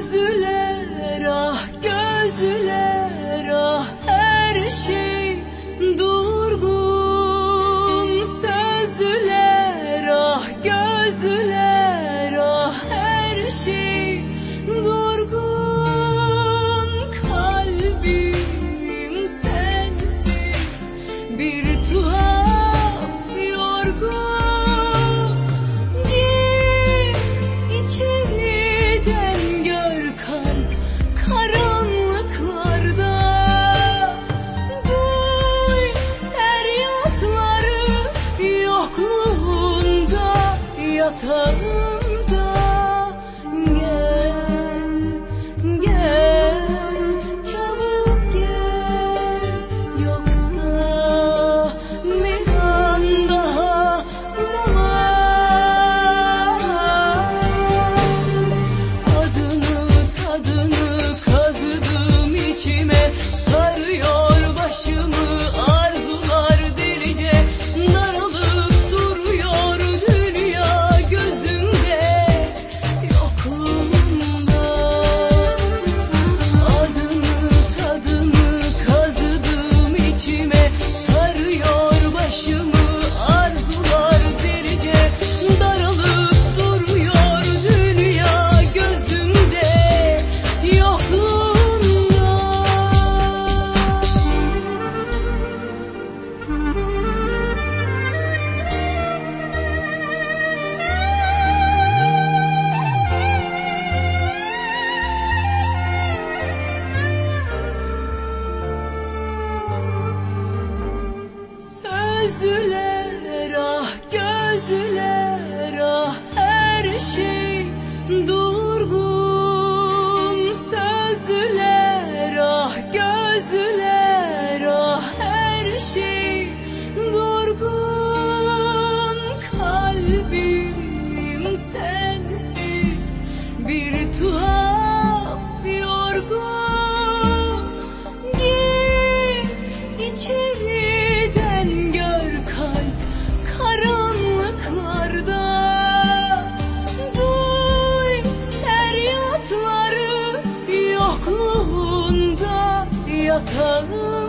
Sözler ah gözler 疼 Sözler 疼。